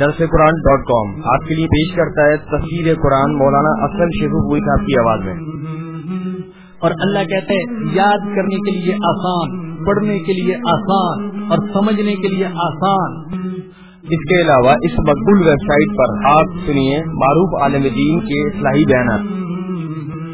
درس قرآن ڈاٹ کام آپ کے لیے پیش کرتا ہے تصویر قرآن مولانا اصل شیخ ہوئی صاحب کی آواز میں۔ اور اللہ کہتے ہیں، یاد کرنے کے لیے آسان، پڑھنے کے لیے آسان اور سمجھنے کے لیے آسان۔ اس کے علاوہ اس مقبول ویب سائٹ پر آپ سنیے معروف عالم دین کے اصلاحی بیانات۔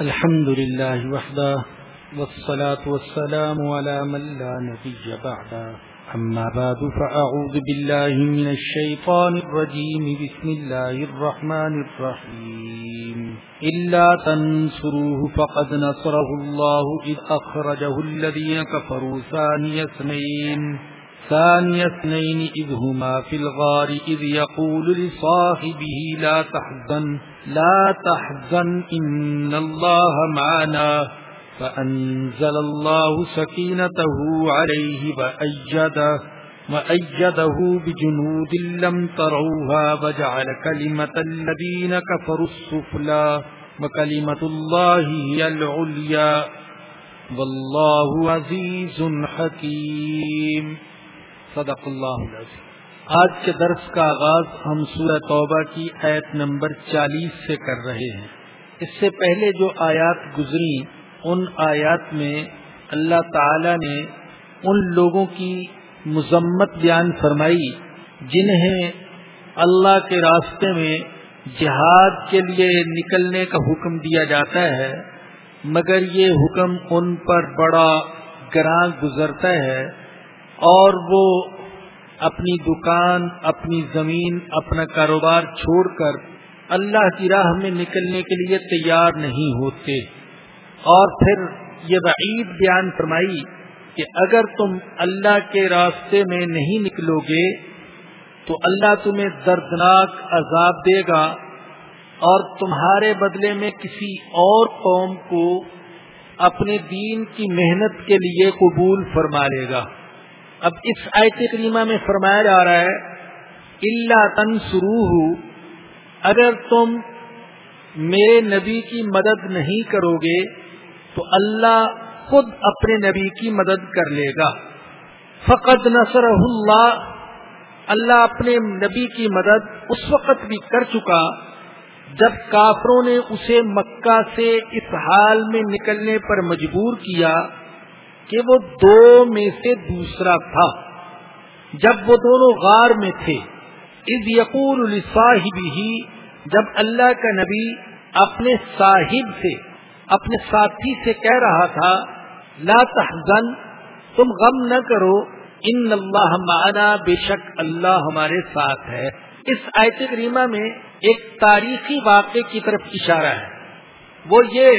الحمد لله وحده والصلاة والسلام على من لا نبي بعده. أما بعد، فأعوذ بالله من الشيطان الرجيم. بسم الله الرحمن الرحيم. إلا تنصروه فقد نصره الله إذ أخرجه الذين كفروا ثاني اثنين. ثاني اثنين إذ هما في الغار إذ يقول لصاحبه لا تحزن. لا تحزن إن الله معنا فأنزل الله سكينته عليه وأيده وأيده بجنود لم تروها وجعل كلمة الذين كفروا السفلا وكلمة الله هي العليا والله عزيز حكيم. صدق اللہ آج کے درس کا آغاز ہم سورہ توبہ کی آیت نمبر چالیس سے کر رہے ہیں۔ اس سے پہلے جو آیات گزری، ان آیات میں اللہ تعالی نے ان لوگوں کی مذمت بیان فرمائی، جنہیں اللہ کے راستے میں جہاد کے لیے نکلنے کا حکم دیا جاتا ہے، مگر یہ حکم ان پر بڑا گراں گزرتا ہے اور وہ اپنی دکان، اپنی زمین، اپنا کاروبار چھوڑ کر اللہ کی راہ میں نکلنے کے لیے تیار نہیں ہوتے۔ اور پھر یہ وعید بیان فرمائی کہ اگر تم اللہ کے راستے میں نہیں نکلو گے تو اللہ تمہیں دردناک عذاب دے گا اور تمہارے بدلے میں کسی اور قوم کو اپنے دین کی محنت کے لیے قبول فرما لے گا۔ اب اس آیت کریمہ میں فرمایا جا رہا ہے اللہ تنسرو اگر تم میرے نبی کی مدد نہیں کرو گے، تو اللہ خود اپنے نبی کی مدد کر لے گا۔ فقط نصر اللہ اللہ اپنے نبی کی مدد اس وقت بھی کر چکا جب کافروں نے اسے مکہ سے اس حال میں نکلنے پر مجبور کیا۔ کہ وہ دو میں سے دوسرا تھا۔ جب وہ دونوں غار میں تھے از یقول صاحب ہی جب اللہ کا نبی اپنے صاحب سے، اپنے ساتھی سے کہہ رہا تھا، لا تحزن، تم غم نہ کرو، ان اللہ معنا بے شک اللہ ہمارے ساتھ ہے۔ اس آیت کریمہ میں ایک تاریخی واقعے کی طرف اشارہ ہے۔ وہ یہ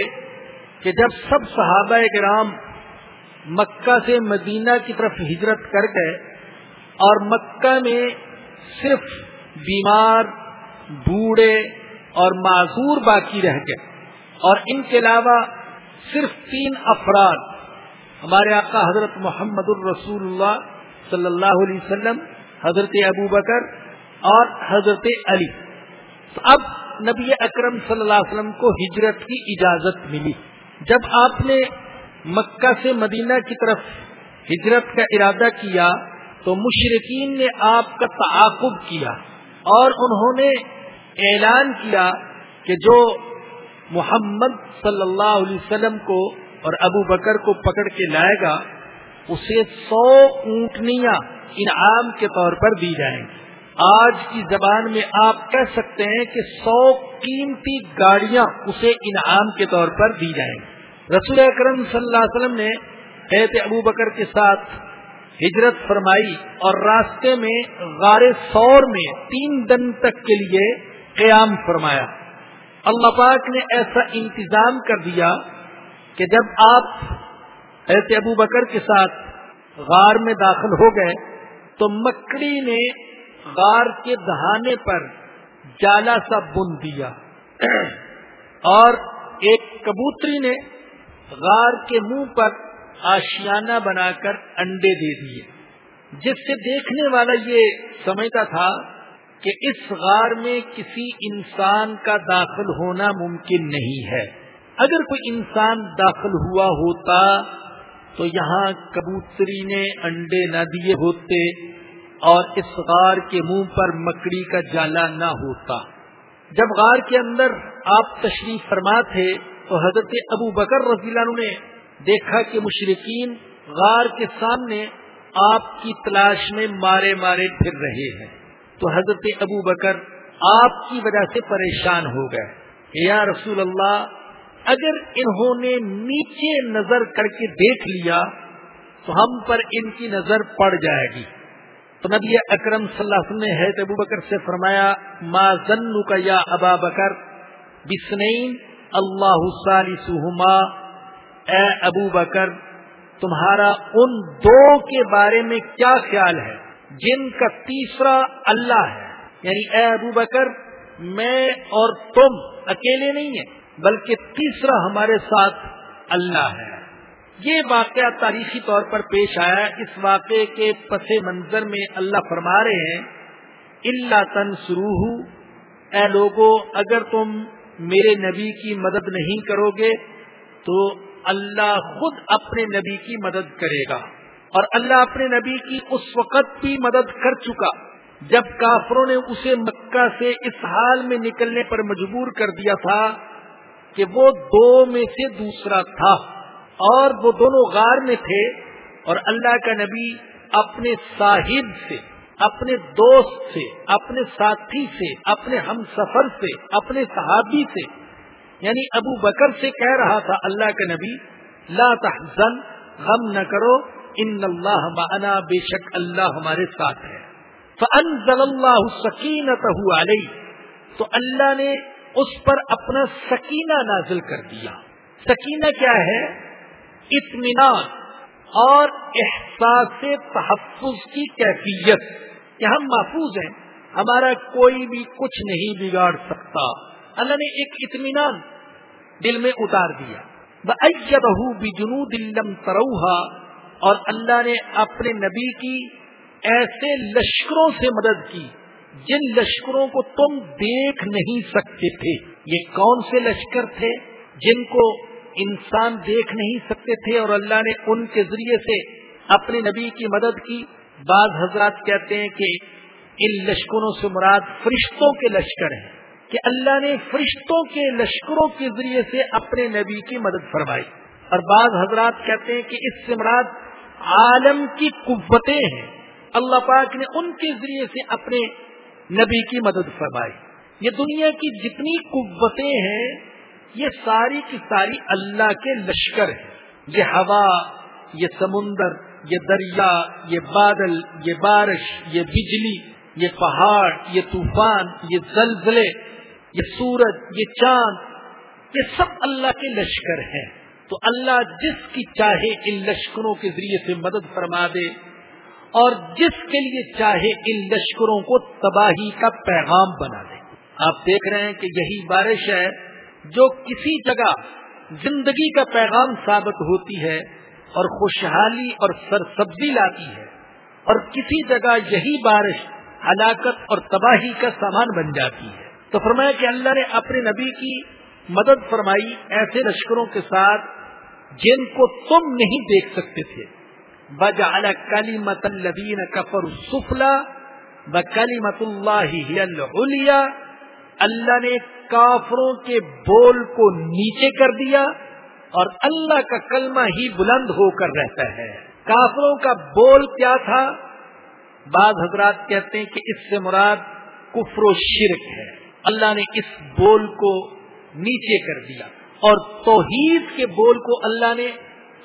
کہ جب سب صحابہ کرام مکہ سے مدینہ کی طرف ہجرت کر گئے اور مکہ میں صرف بیمار، بوڑھے اور معذور باقی رہ گئے اور ان کے علاوہ صرف تین افراد، ہمارے آقا حضرت محمد الرسول اللہ صلی اللہ علیہ وسلم، حضرت ابو بکر اور حضرت علی۔ اب نبی اکرم صلی اللہ علیہ وسلم کو ہجرت کی اجازت ملی۔ جب آپ نے مکہ سے مدینہ کی طرف ہجرت کا ارادہ کیا تو مشرقین نے آپ کا تعاقب کیا اور انہوں نے اعلان کیا کہ جو محمد صلی اللہ علیہ وسلم کو اور ابو بکر کو پکڑ کے لائے گا، اسے سو اونٹنیاں انعام کے طور پر دی جائیں گی۔ آج کی زبان میں آپ کہہ سکتے ہیں کہ سو قیمتی گاڑیاں اسے انعام کے طور پر دی جائیں گی۔ رسول اکرم صلی اللہ علیہ وسلم نے حید ابو بکر کے ساتھ ہجرت فرمائی اور راستے میں غار سور میں تین دن تک کے لیے قیام فرمایا۔ اللہ پاک نے ایسا انتظام کر دیا کہ جب آپ حید ابو بکر کے ساتھ غار میں داخل ہو گئے تو مکڑی نے غار کے دہانے پر جالا سا بن دیا۔ اور ایک کبوتری نے غار کے منہ پر آشیانہ بنا کر انڈے دے دیے۔ جس سے دیکھنے والا یہ سمجھتا تھا کہ اس غار میں کسی انسان کا داخل ہونا ممکن نہیں ہے۔ اگر کوئی انسان داخل ہوا ہوتا تو یہاں کبوتری نے انڈے نہ دیے ہوتے اور اس غار کے منہ پر مکڑی کا جالا نہ ہوتا۔ جب غار کے اندر آپ تشریف فرما تھے تو حضرت ابو بکر رضی اللہ عنہ نے دیکھا کہ مشرقین غار کے سامنے آپ کی تلاش میں مارے مارے پھر رہے ہیں۔ تو حضرت ابو بکر آپ کی وجہ سے پریشان ہو گئے یا رسول اللہ، اگر انہوں نے نیچے نظر کر کے دیکھ لیا تو ہم پر ان کی نظر پڑ جائے گی۔ تو نبی اکرم صلی اللہ علیہ وسلم نے حید ابو بکر سے فرمایا، ما ذنو کا یا ابا بکر؟ بسنین اللہ سہما اے ابو بکر، تمہارا ان دو کے بارے میں کیا خیال ہے؟ جن کا تیسرا اللہ ہے۔ یعنی اے ابو بکر، میں اور تم اکیلے نہیں ہیں، بلکہ تیسرا ہمارے ساتھ اللہ ہے۔ یہ واقعہ تاریخی طور پر پیش آیا۔ اس واقعے کے پس منظر میں اللہ فرما رہے ہیں اللہ تن سروح اے لوگوں اگر تم میرے نبی کی مدد نہیں کرو گے تو اللہ خود اپنے نبی کی مدد کرے گا۔ اور اللہ اپنے نبی کی اس وقت بھی مدد کر چکا جب کافروں نے اسے مکہ سے اس حال میں نکلنے پر مجبور کر دیا تھا کہ وہ دو میں سے دوسرا تھا اور وہ دونوں غار میں تھے اور اللہ کا نبی اپنے صاحب سے اپنے دوست سے، اپنے ساتھی سے، اپنے ہم سفر سے، اپنے صحابی سے۔ یعنی ابو بکر سے کہہ رہا تھا اللہ کے نبی، لا تحزن، غم نہ کرو، ان اللہ معنا بے شک اللہ ہمارے ساتھ ہے۔ فانزل اللہ سکینت علیہ تو اللہ نے اس پر اپنا سکینہ نازل کر دیا۔ سکینہ کیا ہے؟ اطمینان۔ اور احساس تحفظ کی کیفیت کہ ہم محفوظ ہیں، ہمارا کوئی بھی کچھ نہیں بگاڑ سکتا۔ اللہ نے ایک اطمینان دل میں اتار دیا۔ بہو بجنو دلم تروہا اور اللہ نے اپنے نبی کی ایسے لشکروں سے مدد کی جن لشکروں کو تم دیکھ نہیں سکتے تھے۔ یہ کون سے لشکر تھے؟ جن کو انسان دیکھ نہیں سکتے تھے اور اللہ نے ان کے ذریعے سے اپنے نبی کی مدد کی۔ بعض حضرات کہتے ہیں کہ ان لشکروں سے مراد فرشتوں کے لشکر ہیں۔ کہ اللہ نے فرشتوں کے لشکروں کے ذریعے سے اپنے نبی کی مدد فرمائی۔ اور بعض حضرات کہتے ہیں کہ اس سے مراد عالم کی قوتیں ہیں۔ اللہ پاک نے ان کے ذریعے سے اپنے نبی کی مدد فرمائی۔ یہ دنیا کی جتنی قوتیں ہیں یہ ساری کی ساری اللہ کے لشکر ہیں۔ یہ ہوا، یہ سمندر، یہ دریا، یہ بادل، یہ بارش، یہ بجلی، یہ پہاڑ، یہ طوفان، یہ زلزلے، یہ سورج، یہ چاند، یہ سب اللہ کے لشکر ہیں۔ تو اللہ جس کی چاہے ان لشکروں کے ذریعے سے مدد فرما دے اور جس کے لیے چاہے ان لشکروں کو تباہی کا پیغام بنا دے۔ آپ دیکھ رہے ہیں کہ یہی بارش ہے جو کسی جگہ زندگی کا پیغام ثابت ہوتی ہے اور خوشحالی اور سرسبزی لاتی ہے اور کسی جگہ یہی بارش، ہلاکت اور تباہی کا سامان بن جاتی ہے۔ تو فرمایا کہ اللہ نے اپنے نبی کی مدد فرمائی ایسے لشکروں کے ساتھ جن کو تم نہیں دیکھ سکتے تھے۔ بجا کلی مت الدین کفر سفلا ب کلی مت اللہ اللہ نے کافروں کے بول کو نیچے کر دیا اور اللہ کا کلمہ ہی بلند ہو کر رہتا ہے۔ کافروں کا بول کیا تھا؟ بعض حضرات کہتے ہیں کہ اس سے مراد کفر و شرک ہے۔ اللہ نے اس بول کو نیچے کر دیا اور توحید کے بول کو اللہ نے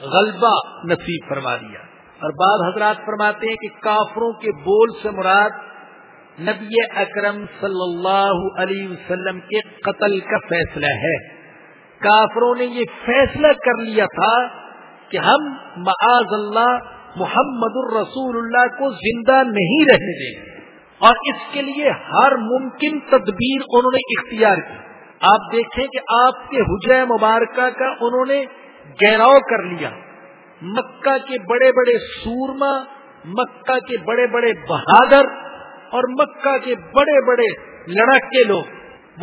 غلبہ نصیب فرما دیا۔ اور بعض حضرات فرماتے ہیں کہ کافروں کے بول سے مراد نبی اکرم صلی اللہ علیہ وسلم کے قتل کا فیصلہ ہے۔ کافروں نے یہ فیصلہ کر لیا تھا کہ ہم معاذ اللہ، محمد الرسول اللہ کو زندہ نہیں رہنے دیں۔ گے اور اس کے لیے ہر ممکن تدبیر انہوں نے اختیار کی۔ آپ دیکھیں کہ آپ کے حجر مبارکہ کا انہوں نے گہراؤ کر لیا۔ مکہ کے بڑے بڑے سورما، مکہ کے بڑے بڑے بہادر اور مکہ کے بڑے بڑے لڑکے لوگ،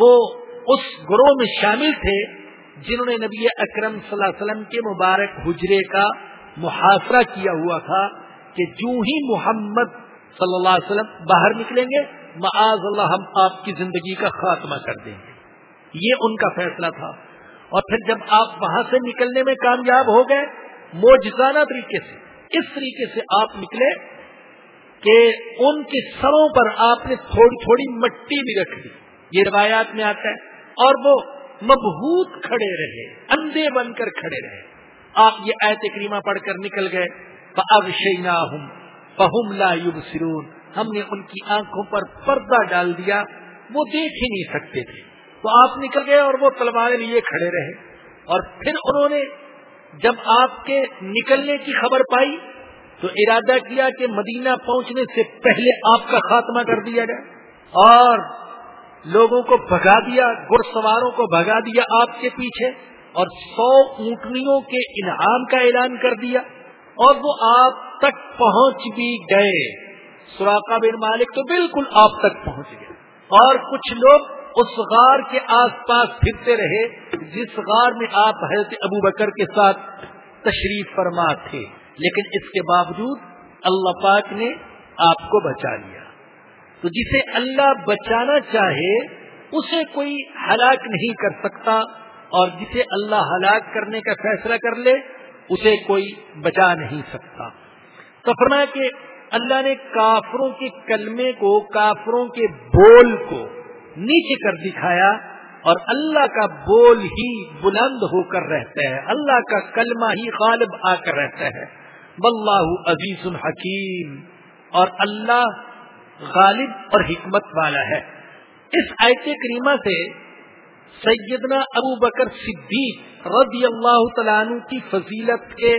وہ اس گروہ میں شامل تھے جنہوں نے نبی اکرم صلی اللہ علیہ وسلم کے مبارک حجرے کا محاصرہ کیا ہوا تھا کہ جو ہی محمد صلی اللہ علیہ وسلم باہر نکلیں گے، معاذ اللہ ہم آپ کی زندگی کا خاتمہ کر دیں گے۔ یہ ان کا فیصلہ تھا۔ اور پھر جب آپ وہاں سے نکلنے میں کامیاب ہو گئے موجزانہ طریقے سے، اس طریقے سے آپ نکلے کہ ان کے سروں پر آپ نے تھوڑی تھوڑی مٹی بھی رکھ دی۔ یہ روایات میں آتا ہے۔ اور وہ مبہوت کھڑے رہے، اندھے بن کر کھڑے رہے۔ آپ یہ ایت کریمہ پڑھ کر نکل گئے۔ اب شینا ہوں بہم لا سرون ہم نے ان کی آنکھوں پر پردہ ڈال دیا۔ وہ دیکھ ہی نہیں سکتے تھے۔ تو آپ نکل گئے اور وہ تلوار لیے کھڑے رہے۔ اور پھر انہوں نے جب آپ کے نکلنے کی خبر پائی تو ارادہ کیا کہ مدینہ پہنچنے سے پہلے آپ کا خاتمہ کر دیا جائے اور لوگوں کو بھگا دیا گر سواروں کو بھگا دیا آپ کے پیچھے اور سو اونٹنیوں کے انعام کا اعلان کر دیا اور وہ آپ تک پہنچ بھی گئے۔ سوراخا بن مالک تو بالکل آپ تک پہنچ گئے۔ اور کچھ لوگ اس غار کے آس پاس پھرتے رہے، جس غار میں آپ حضرت ابو بکر کے ساتھ تشریف فرما تھے۔ لیکن اس کے باوجود اللہ پاک نے آپ کو بچا لیا۔ تو جسے اللہ بچانا چاہے، اسے کوئی ہلاک نہیں کر سکتا اور جسے اللہ ہلاک کرنے کا فیصلہ کر لے، اسے کوئی بچا نہیں سکتا۔ تو فرمایا کہ اللہ نے کافروں کے کلمے کو، کافروں کے بول کو نیچے کر دکھایا اور اللہ کا بول ہی بلند ہو کر رہتا ہے۔ اللہ کا کلمہ ہی غالب آ کر رہتا ہے۔ واللہ عزیز الحکیم اور اللہ غالب اور حکمت والا ہے۔ اس آیت کریمہ سے سیدنا ابو بکر صدیق رضی اللہ تعالیٰ عنہ کی فضیلت کے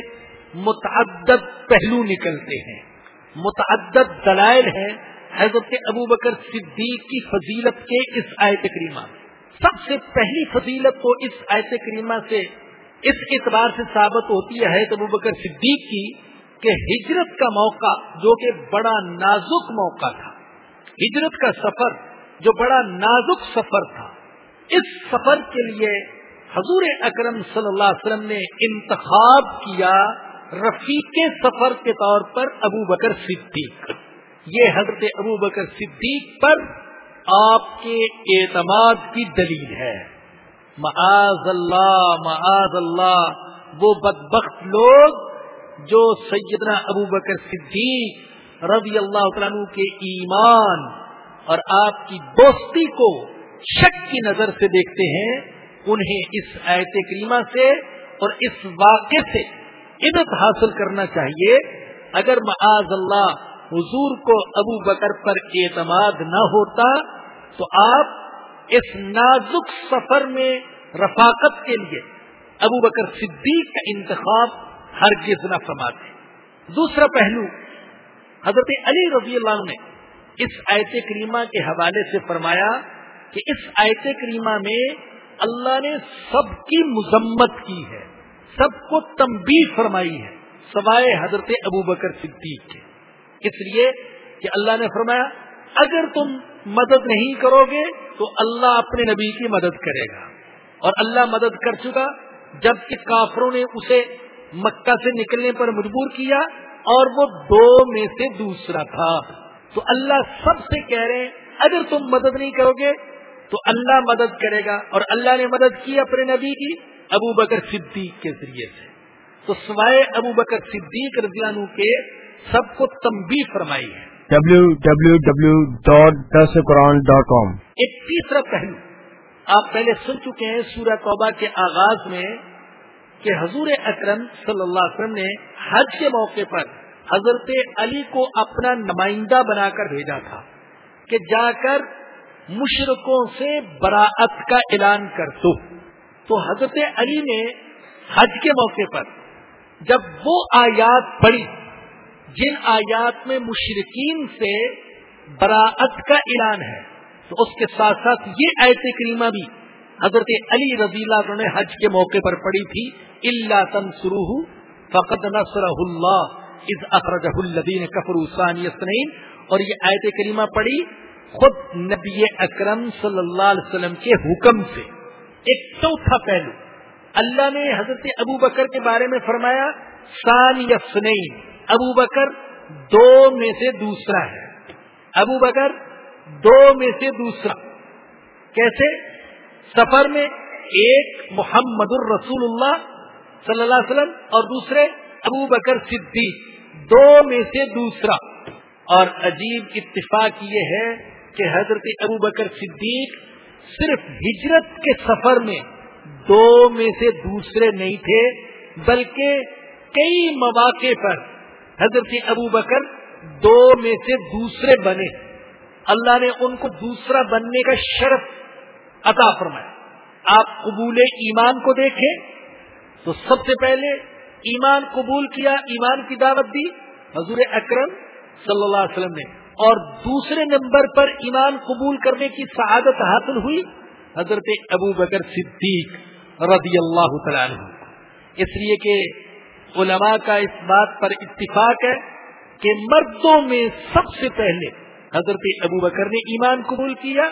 متعدد پہلو نکلتے ہیں۔ متعدد دلائل ہیں حضرت ابو بکر صدیق کی فضیلت کے اس آیت کریمہ۔ سب سے پہلی فضیلت تو اس آیت کریمہ سے اس اعتبار سے ثابت ہوتی ہے ابو بکر صدیق کی کہ ہجرت کا موقع جو کہ بڑا نازک موقع تھا، ہجرت کا سفر جو بڑا نازک سفر تھا، اس سفر کے لیے حضور اکرم صلی اللہ علیہ وسلم نے انتخاب کیا رفیق سفر کے طور پر ابو بکر صدیق۔ یہ حضرت ابو بکر صدیق پر آپ کے اعتماد کی دلیل ہے۔ معاذ اللہ معاذ اللہ، وہ بدبخت لوگ جو سیدنا ابو بکر صدیق رضی اللہ عنہ کے ایمان اور آپ کی دوستی کو شک کی نظر سے دیکھتے ہیں، انہیں اس آیت کریمہ سے اور اس واقعے سے عبت حاصل کرنا چاہیے۔ اگر معاذ اللہ حضور کو ابو بکر پر اعتماد نہ ہوتا تو آپ اس نازک سفر میں رفاقت کے لیے ابو بکر صدیق کا انتخاب ہر نہ فرماتے۔ دوسرا پہلو، حضرت علی رضی اللہ نے اس آیت کریمہ کے حوالے سے فرمایا کہ اس آیت کریمہ میں اللہ نے سب کی مذمت کی ہے، سب کو تمبی فرمائی ہے، سوائے حضرت ابو بکر صدیق کے۔ اس لیے کہ اللہ نے فرمایا، اگر تم مدد نہیں کرو گے تو اللہ اپنے نبی کی مدد کرے گا۔ اور اللہ مدد کر چکا جبکہ کافروں نے اسے مکہ سے نکلنے پر مجبور کیا اور وہ دو میں سے دوسرا تھا۔ تو اللہ سب سے کہہ رہے ہیں اگر تم مدد نہیں کرو گے تو اللہ مدد کرے گا۔ اور اللہ نے مدد کی اپنے نبی کی ابو بکر صدیق کے ذریعے سے۔ تو سوائے ابو بکر صدیق رضی عنہ کے سب کو تمبی فرمائی ہے۔ ڈبلو ڈبلو ڈبلو ڈاٹ دس قرآن ڈاٹ کام ایک تیسرا پہلو آپ پہلے سن چکے ہیں سورہ توبہ کے آغاز میں کہ حضور اکرم صلی اللہ علیہ وسلم نے حج کے موقع پر حضرت علی کو اپنا نمائندہ بنا کر بھیجا تھا کہ جا کر مشرقوں سے براعت کا اعلان کر دو تو حضرت علی نے حج کے موقع پر جب وہ آیات پڑھی، جن آیات میں مشرقین سے براعت کا اعلان ہے، تو اس کے ساتھ ساتھ یہ ایت کریمہ بھی حضرت علی رضی اللہ نے حج کے موقع پر پڑی تھی اللہ تنسرو فقط نصر اللہ از اخرجہ الدین کفر اور یہ آیت کریمہ پڑی خود نبی اکرم صلی اللہ علیہ وسلم کے حکم سے۔ ایک چوتھا پہلو، اللہ نے حضرت ابو بکر کے بارے میں فرمایا سان یسنین ابو بکر دو میں سے دوسرا ہے۔ ابو بکر دو میں سے دوسرا۔ کیسے؟ سفر میں ایک محمد الرسول اللہ صلی اللہ علیہ وسلم اور دوسرے ابو بکر صدیق، دو میں سے دوسرا۔ اور عجیب اتفاق یہ ہے کہ حضرت ابو بکر صدیق صرف ہجرت کے سفر میں دو میں سے دوسرے نہیں تھے، بلکہ کئی مواقع پر حضرت ابو بکر دو میں سے دوسرے بنے۔ اللہ نے ان کو دوسرا بننے کا شرف عطا فرمایا آپ قبول ایمان کو دیکھیں۔ تو سب سے پہلے ایمان قبول کیا، ایمان کی دعوت دی۔ حضور اکرم صلی اللہ علیہ وسلم نے۔ اور دوسرے نمبر پر ایمان قبول کرنے کی سعادت حاصل ہوئی۔ حضرت ابو بکر صدیق رضی اللہ تعالی عنہ۔ اس لیے کہ علماء کا اس بات پر اتفاق ہے کہ مردوں میں سب سے پہلے حضرت ابو بکر نے ایمان قبول کیا۔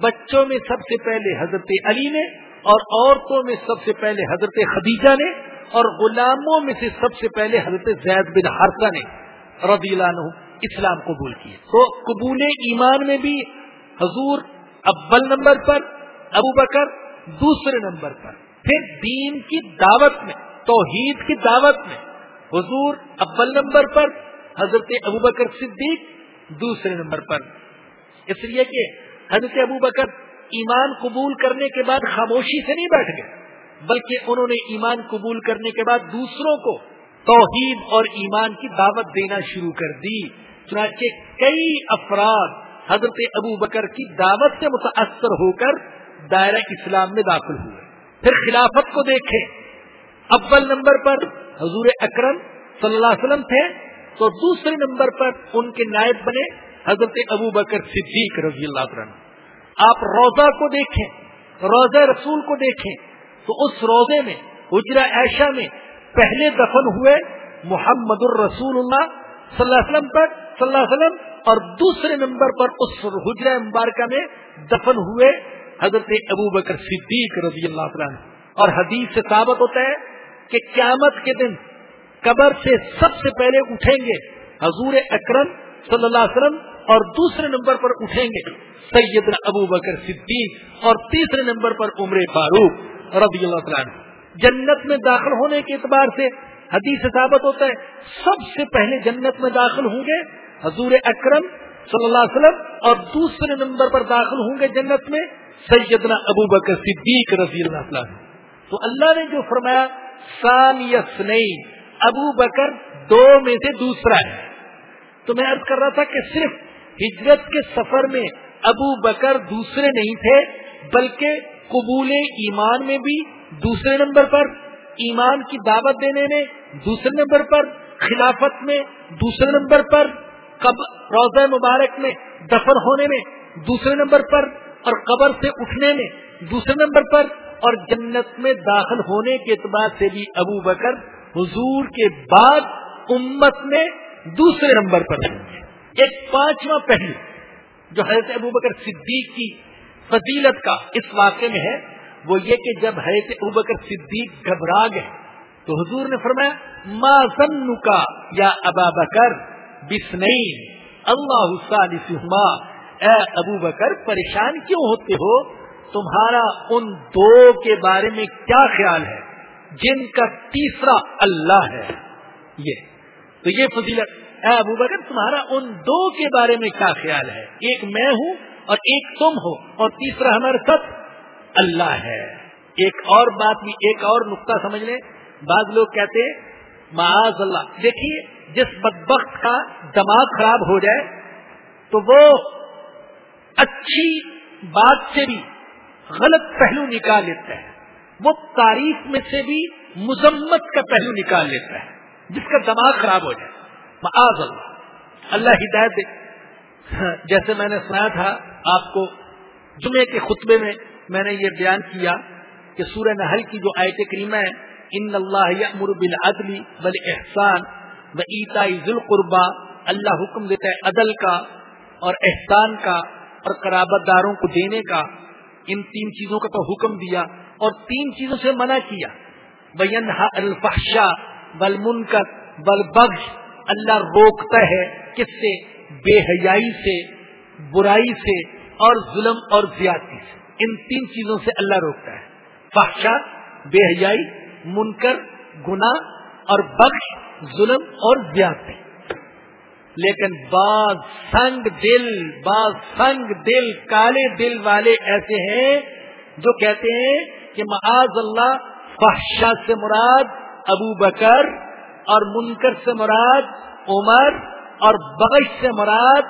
بچوں میں سب سے پہلے حضرت علی نے اور عورتوں میں سب سے پہلے حضرت خدیجہ نے اور غلاموں میں سے سب سے پہلے حضرت زید بن حرکہ نے رضی اللہ عنہ اسلام قبول کیے۔ تو قبول ایمان میں بھی حضور اول نمبر پر، ابو بکر دوسرے نمبر پر۔ پھر دین کی دعوت میں، توحید کی دعوت میں حضور اول نمبر پر، حضرت ابو بکر صدیق دوسرے نمبر پر۔ اس لیے کہ حضرت ابو بکر ایمان قبول کرنے کے بعد خاموشی سے نہیں بیٹھ گئے، بلکہ انہوں نے ایمان قبول کرنے کے بعد دوسروں کو توحید اور ایمان کی دعوت دینا شروع کر دی۔ چنانچہ کئی افراد حضرت ابو بکر کی دعوت سے متاثر ہو کر دائرہ اسلام میں داخل ہوئے۔ پھر خلافت کو دیکھیں۔ اول نمبر پر حضور اکرم صلی اللہ علیہ وسلم تھے تو دوسرے نمبر پر ان کے نائب بنے حضرت ابو بکر صدیق رضی اللہ عنہ۔ آپ روزہ کو دیکھیں روزہ رسول کو دیکھیں، تو اس روزے میں، حجرہ عائشہ میں پہلے دفن ہوئے محمد الرسول اللہ صلی اللہ علیہ وسلم پر، صلی اللہ علیہ وسلم، اور دوسرے نمبر پر اس حجرہ مبارکہ میں دفن ہوئے حضرت ابو بکر صدیق رضی اللہ عنہ۔ اور حدیث سے ثابت ہوتا ہے کہ قیامت کے دن قبر سے سب سے پہلے اٹھیں گے حضور اکرم صلی اللہ علیہ وسلم اور دوسرے نمبر پر اٹھیں گے سیدنا ابو بکر صدیق اور تیسرے نمبر پر عمر فاروق رضی اللہ تعالیٰ جنت میں داخل ہونے کے اعتبار سے حدیث ثابت ہوتا ہے، سب سے پہلے جنت میں داخل ہوں گے حضور اکرم صلی اللہ علیہ وسلم اور دوسرے نمبر پر داخل ہوں گے جنت میں سیدنا ابو بکر صدیق رضی اللہ تعالیٰ تو اللہ نے جو فرمایا سان یس ابو بکر دو میں سے دوسرا ہے۔ تو میں عرض کر رہا تھا کہ صرف ہجرت کے سفر میں ابو بکر دوسرے نہیں تھے، بلکہ قبول ایمان میں بھی دوسرے نمبر پر، ایمان کی دعوت دینے میں دوسرے نمبر پر، خلافت میں دوسرے نمبر پر روزہ مبارک میں دفن ہونے میں دوسرے نمبر پر اور قبر سے اٹھنے میں دوسرے نمبر پر اور جنت میں داخل ہونے کے اعتبار سے بھی ابو بکر حضور کے بعد امت میں دوسرے نمبر پر ایک پانچواں پہلو جو حضرت ابو بکر صدیق کی فضیلت کا اس واقعے میں ہے، وہ یہ کہ جب حضرت ابو بکر صدیق گھبرا گئے تو حضور نے فرمایا، ما کا یا ابا بکر بسنئی اللہ اے ابو بکر، پریشان کیوں ہوتے ہو؟ تمہارا ان دو کے بارے میں کیا خیال ہے؟ جن کا تیسرا اللہ ہے. یہ، تو یہ فضیلت ابو بکر، تمہارا ان دو کے بارے میں کیا خیال ہے؟ ایک میں ہوں اور ایک تم ہو اور تیسرا ہمارے ساتھ اللہ ہے۔ ایک اور بات بھی، ایک اور نقطہ سمجھ لیں۔ بعض لوگ کہتے معاذ اللہ۔ دیکھیے، جس بدبخت کا دماغ خراب ہو جائے، تو وہ اچھی بات سے بھی غلط پہلو نکال لیتا ہے۔ وہ تعریف میں سے بھی مذمت کا پہلو نکال لیتا ہے، جس کا دماغ خراب ہو جائے۔ اللہ۔ اللہ ہدایت دے۔ جیسے میں نے سنا تھا آپ کو، جمعے کے خطبے میں میں نے یہ بیان کیا کہ سورہ نحل کی جو آیت کریمہ ہے، ان اللہ یامر بالعدل بل احسان و ایتا ذل اللہ حکم دیتا ہے عدل کا اور احسان کا اور قرابت داروں کو دینے کا۔ ان تین چیزوں کا تو حکم دیا اور تین چیزوں سے منع کیا۔ بین الفحشا بل منکر بل بخش اللہ روکتا ہے کس سے؟ بے حیائی سے، برائی سے اور ظلم اور زیادتی سے۔ ان تین چیزوں سے اللہ روکتا ہے۔ فحشا، بے حیائی، منکر گنا اور بخش، ظلم اور زیادتی۔ لیکن بعض سنگ دل، بعض سنگ دل، کالے دل والے ایسے ہیں جو کہتے ہیں کہ معاذ اللہ فحشا سے مراد ابو بکر اور منکر سے مراد عمر اور بغش سے مراد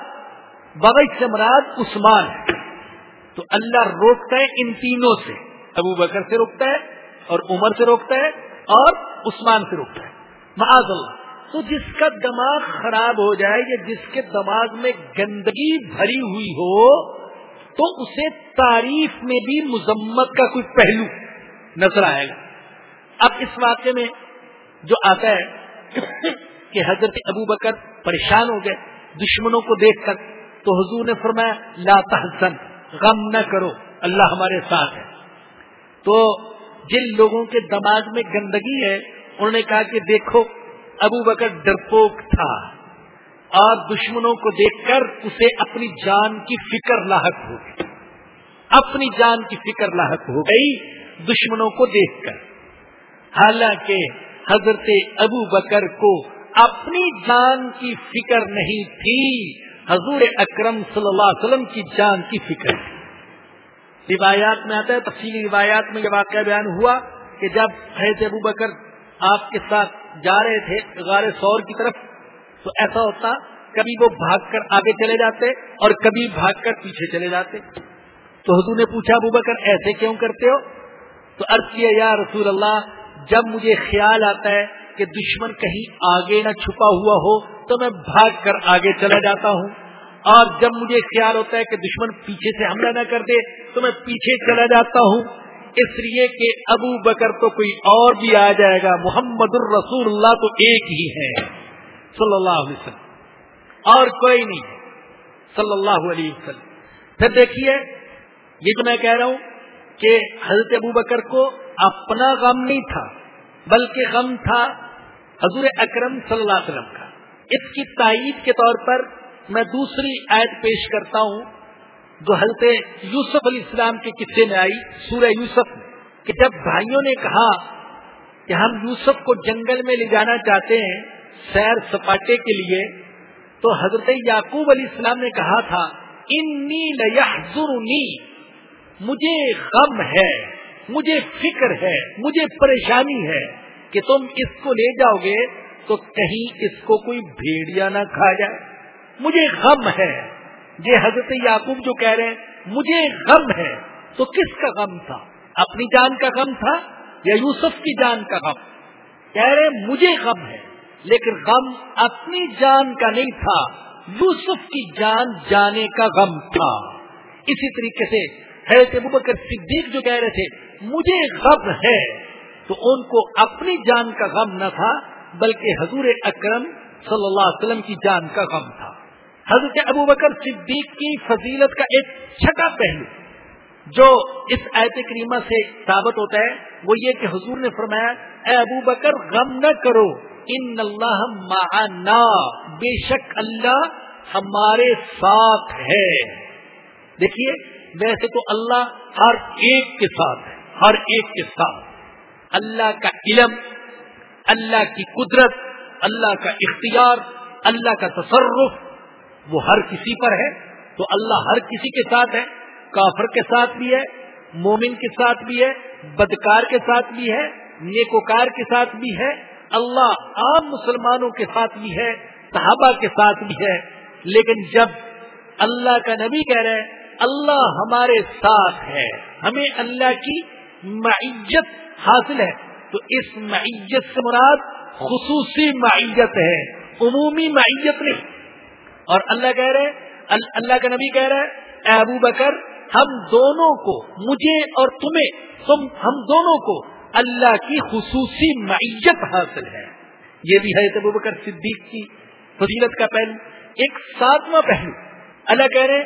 بغش سے مراد عثمان تو اللہ روکتا ہے ان تینوں سے۔ ابو بکر سے روکتا ہے اور عمر سے روکتا ہے اور عثمان سے روکتا ہے۔ معاذ اللہ۔ تو جس کا دماغ خراب ہو جائے یا جس کے دماغ میں گندگی بھری ہوئی ہو، تو اسے تعریف میں بھی مذمت کا کوئی پہلو نظر آئے گا۔ اب اس واقعے میں جو آتا ہے کہ حضرت ابو بکر پریشان ہو گئے، دشمنوں کو دیکھ کر، تو حضور نے فرمایا، لا تحزن، غم نہ کرو، اللہ ہمارے ساتھ ہے۔ تو جن لوگوں کے دماغ میں گندگی ہے، انہوں نے کہا کہ دیکھو، ابو بکر ڈرپوک تھا۔ اور دشمنوں کو دیکھ کر اسے اپنی جان کی فکر لاحق ہو گئی۔ اپنی جان کی فکر لاحق ہو گئی دشمنوں کو دیکھ کر۔ حالانکہ حضرت ابو بکر کو اپنی جان کی فکر نہیں تھی، حضور اکرم صلی اللہ علیہ وسلم کی جان کی فکر تھی۔ روایات میں آتا ہے، تفصیلی روایات میں یہ واقعہ بیان ہوا کہ جب حضرت ابو بکر آپ کے ساتھ جا رہے تھے غار سور کی طرف، تو ایسا ہوتا، کبھی وہ بھاگ کر آگے چلے جاتے اور کبھی بھاگ کر پیچھے چلے جاتے۔ تو حضور نے پوچھا، ابو بکر ایسے کیوں کرتے ہو؟ تو عرض کیا، یا رسول اللہ جب مجھے خیال آتا ہے کہ دشمن کہیں آگے نہ چھپا ہوا ہو تو میں بھاگ کر آگے چلا جاتا ہوں۔ اور جب مجھے خیال ہوتا ہے کہ دشمن پیچھے سے حملہ نہ کر دے تو میں پیچھے چلا جاتا ہوں۔ اس لیے کہ ابو بکر تو کوئی اور بھی آ جائے گا۔ محمد الرسول اللہ تو ایک ہی ہے۔ صلی اللہ علیہ وسلم۔ اور کوئی نہیں صلی اللہ علیہ وسلم۔ پھر دیکھیے، یہ تو میں کہہ رہا ہوں کہ حضرت ابو بکر کو اپنا غم نہیں تھا، بلکہ غم تھا حضور اکرم صلی اللہ علیہ وسلم کا۔ اس کی تائید کے طور پر میں دوسری آیت پیش کرتا ہوں، جو حضرت یوسف علیہ السلام کے قصے میں آئی، سورہ یوسف کہ جب بھائیوں نے کہا کہ ہم یوسف کو جنگل میں لے جانا چاہتے ہیں سیر سپاٹے کے لیے، تو حضرت یعقوب علیہ السلام نے کہا تھا انی مجھے غم ہے۔ مجھے فکر ہے، مجھے پریشانی ہے کہ تم اس کو لے جاؤ گے تو کہیں اس کو کوئی بھیڑیا نہ کھا جائے۔ مجھے غم ہے۔ یہ حضرت یعقوب جو کہہ رہے ہیں، مجھے غم ہے۔ تو کس کا غم تھا؟ اپنی جان کا غم تھا یا یوسف کی جان کا غم؟ کہہ رہے مجھے غم ہے۔ لیکن غم اپنی جان کا نہیں تھا، یوسف کی جان جانے کا غم تھا۔ اسی طریقے سے حضرت بکر صدیق جو کہہ رہے تھے مجھے غم ہے تو ان کو اپنی جان کا غم نہ تھا، بلکہ حضور اکرم صلی اللہ علیہ وسلم کی جان کا غم تھا۔ حضرت ابو بکر صدیق کی فضیلت کا ایک چھٹا پہلو جو اس آیت کریمہ سے ثابت ہوتا ہے، وہ یہ کہ حضور نے فرمایا، اے ابو بکر، غم نہ کرو۔ ان اللہ معنا بے شک اللہ ہمارے ساتھ ہے۔ دیکھیے، ویسے تو اللہ ہر ایک کے ساتھ ہے۔ ہر ایک کے ساتھ۔ اللہ کا علم، اللہ کی قدرت، اللہ کا اختیار، اللہ کا تصرف، وہ ہر کسی پر ہے۔ تو اللہ ہر کسی کے ساتھ ہے، کافر کے ساتھ بھی ہے، مومن کے ساتھ بھی ہے، بدکار کے ساتھ بھی ہے، نیکوکار کے ساتھ بھی ہے۔ اللہ عام مسلمانوں کے ساتھ بھی ہے، صحابہ کے ساتھ بھی ہے۔ لیکن جب اللہ کا نبی کہہ رہے ہیں، اللہ ہمارے ساتھ ہے، ہمیں اللہ کی معیت حاصل ہے۔ تو اس معیت سے مراد خصوصی معیت ہے، عمومی معیت نہیں۔ اور اللہ کہہ رہے اللہ کا نبی کہہ رہا ہے، اے ابو بکر، ہم دونوں کو، مجھے اور تمہیں، تم، ہم دونوں کو اللہ کی خصوصی معیت حاصل ہے۔ یہ بھی ہے ابو بکر صدیق کی فضیلت کا پہلو۔ ایک ساتواں پہلو۔ اللہ کہہ رہے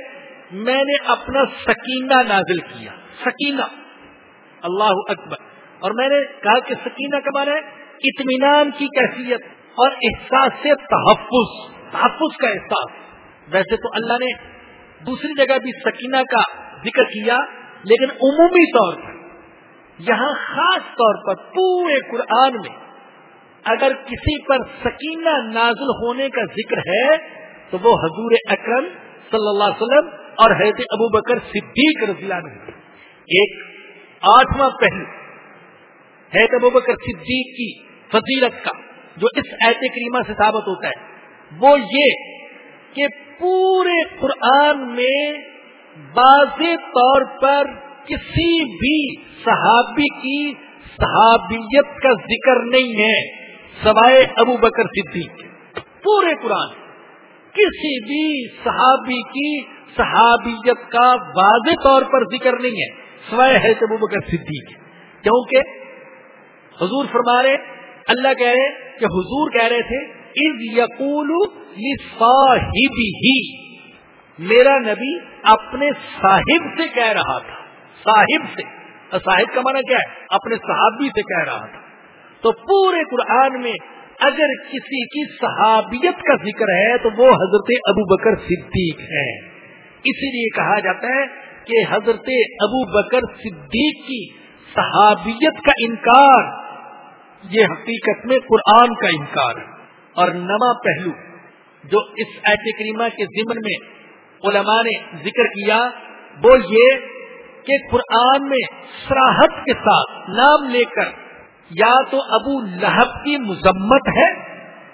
میں نے اپنا سکینہ نازل کیا، سکینہ۔ اللہ اکبر۔ اور میں نے کہا کہ سکینہ کا مانا ہے اطمینان کی کیفیت اور احساس سے تحفظ تحفظ کا احساس۔ ویسے تو اللہ نے دوسری جگہ بھی سکینہ کا ذکر کیا، لیکن عمومی طور پر، یہاں خاص طور پر پورے قرآن میں اگر کسی پر سکینہ نازل ہونے کا ذکر ہے، تو وہ حضور اکرم صلی اللہ علیہ وسلم اور حضرت ابو بکر صدیق رضی اللہ عنہ۔ ایک آٹھواں پہلو حضرت ابو بکر صدیق کی فضیلت کا، جو اس ایت کریمہ سے ثابت ہوتا ہے۔ وہ یہ کہ پورے قرآن میں واضح طور پر کسی بھی صحابی کی صحابیت کا ذکر نہیں ہے، سوائے ابو بکر صدیق پورے قرآن کسی بھی صحابی کی صحابیت کا واضح طور پر ذکر نہیں ہے۔ سوائے ہے ابو بکر صدیق کیونکہ حضور فرما رہے اللہ کہہ رہے کہ حضور کہہ رہے تھے از یقول ہی میرا نبی اپنے صاحب سے کہہ رہا تھا۔ صاحب سے۔ صاحب کا معنی کیا ہے؟ اپنے صحابی سے کہہ رہا تھا۔ تو پورے قرآن میں اگر کسی کی صحابیت کا ذکر ہے، تو وہ حضرت ابو بکر صدیق ہے اسی لیے کہا جاتا ہے کہ حضرت ابو بکر صدیق کی صحابیت کا انکار، یہ حقیقت میں قرآن کا انکار ہے۔ اور نواں پہلو جو اس ایت کریمہ کے ضمن میں علماء نے ذکر کیا، وہ یہ کہ قرآن میں سراہد کے ساتھ نام لے کر یا تو ابو لہب کی مذمت ہے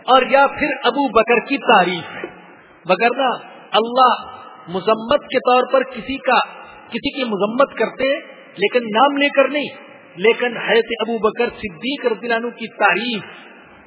اور یا پھر ابو بکر کی تعریف ہے۔ وغیرہ اللہ مذمت کے طور پر کسی کا کسی کی مذمت کرتے لیکن نام لے کر نہیں، لیکن حیرت ابو بکر صدیق رضی اللہ عنہ کی تعریف